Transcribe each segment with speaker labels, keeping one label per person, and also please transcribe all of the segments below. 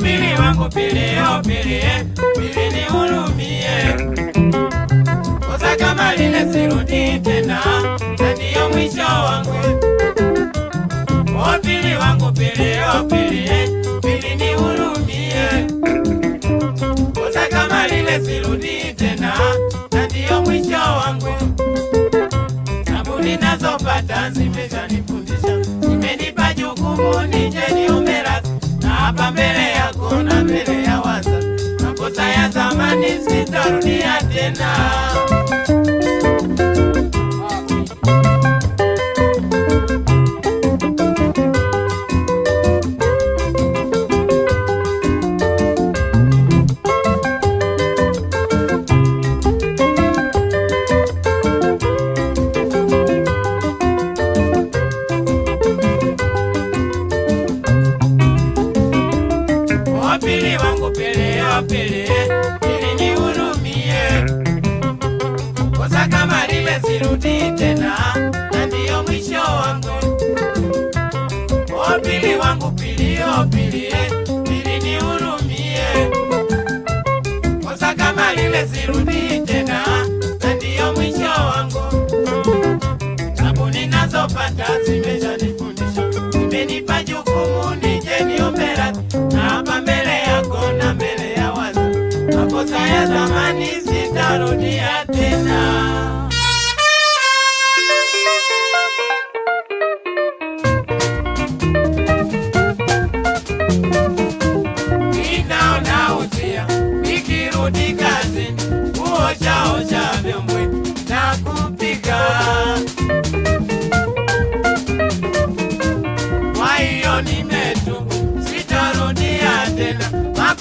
Speaker 1: Pili wangu pili, oh pili, pili nihurumie. Kosa kama lile sirudi tena, na ndiyo mwisho wangu. O pili wangu pili, oh pili, pili nihurumie. Kosa kama lile sirudi tena, na ndiyo mwisho wangu. Tabu ninazopata zimeshanifundisha, zimenipa jukumu nije hapa mbele yako na mbele ya wazazi, makosa ya zamani sitarudia tena. Wapili wangu pele, wapili, ili nihurumie. Kosa kama lile sirudi tena, na ndiyo mwisho wangu. Wapili wangu pili, wapili, ili nihurumie. Kosa kama lile sirudi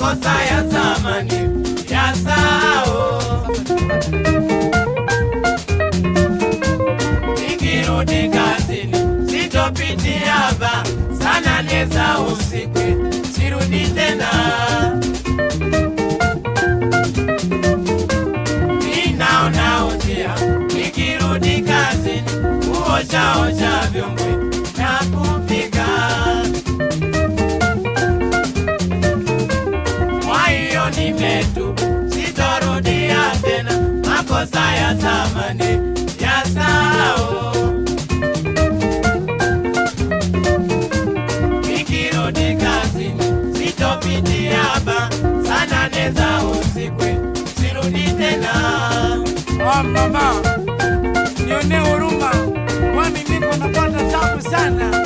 Speaker 1: makosa ya zamani ya sao. Nikirudi kazini, sitopitia ba sana neza usiku, sirudi tena. Kwa metu, sitarudia tena makosa ya zamani ya sao. Nikirudi kazini, sitopitia ba sana neza usiku, sirudi tena.
Speaker 2: Oh, mama, nione huruma, kwani niko napata tabu sana.